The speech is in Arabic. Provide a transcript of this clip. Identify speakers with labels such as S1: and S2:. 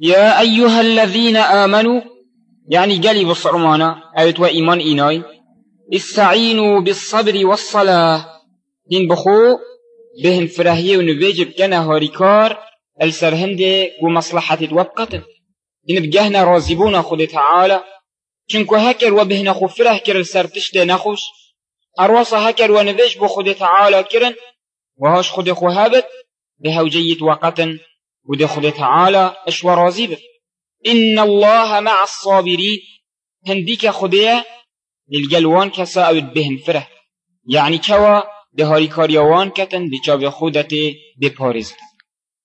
S1: يا أيها الذين آمنوا يعني قالي بصرمانا أيت وإيمان إيناي استعينوا بالصبر والصلاة. دين بخو بهن فرهية ونبيجب كنا هاريكار السرهند ومصلحة وبقتن دين بجهنا رازبونا خد تعالى. چنكو هكر وبهنا خفره كر السرتشت نخوش أروصا هكر ونبيج بخد تعالى كرن وهاش خد خوهابت بهوجية وقتن. خد تعالى اشوى رازبه إن الله مع الصابرين. هنديك خدية للجلوان كسا بهم فره. يعني كوا دهاري كاريوان كتن دي خودتي بپارزد